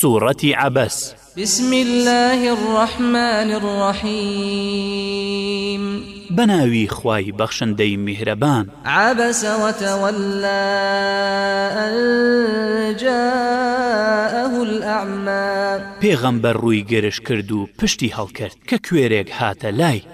سورەتی عەبەس. بسم اللە الرحمن الرحیم. بە ناوی خوای بەخشندەی میهرەبان. عەبەس وتولا ان جاءه الاعمی. پێغەمبەر ڕووی گرژ کرد و پشتی هەڵکرد کە کوێرێک هاتە لای.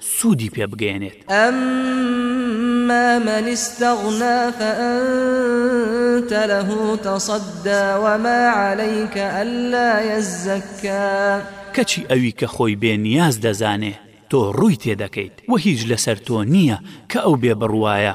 سوودی پێ بگەیەنێت. اما من استغنا فانت له تصدی وما علیک الا یزکا. کەچی ئەوی کە خۆی بێ نیاز دەزانێ تۆ ڕووی تێدەکەیت وە هیچ لەسەر تۆ نییە کە ئەو بێ بڕوایە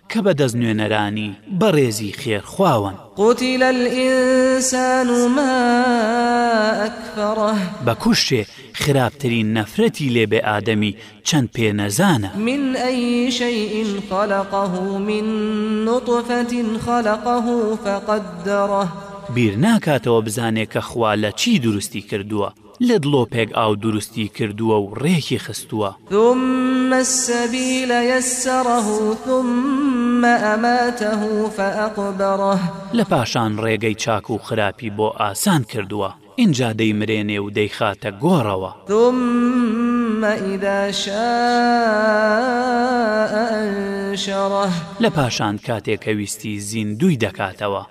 کە بە دەست نوێنەرانی بەڕێزی خێرخواوەن. قتل الانسان ما اکفرە. بکوژشێ خراپترین نەفرەتی لێ بێ ئادەمی چەند پێ نەزانە. من ای شیء خلقه من نطفە خلقه فقدرە. بیر ناکاتەوە بزانێ کە خوا لە چی دروستی کردووە. لە دڵۆپێک ئاو دروستی کردووە و ڕێکی خستووە. ثم السبیل یسره ثم اماته فاقبره. لە پاشان ڕێگەی چاک و خراپی بۆ ئاسان کردووە، ئینجا دەیمرێنێ و دەیخاتە گۆڕەوە. ثم اذا شاء انشره. لە پاشان کاتێ کە ویستی زیندووی دەکاتەوە.